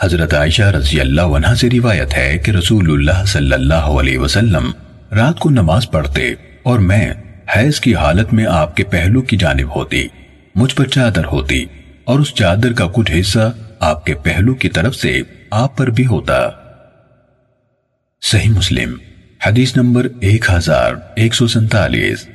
حضرت عائشہ رضی اللہ عنہ سے روایت ہے کہ رسول اللہ صلی اللہ علیہ وسلم رات کو نماز پڑھتے اور میں حیض کی حالت میں آپ کے پہلو کی جانب ہوتی، مجھ پر چادر ہوتی اور اس چادر کا کچھ حصہ آپ کے پہلو کی طرف سے آپ پر بھی ہوتا۔ صحیح مسلم، حدیث نمبر ایک ہزار ایک سو سنتالیس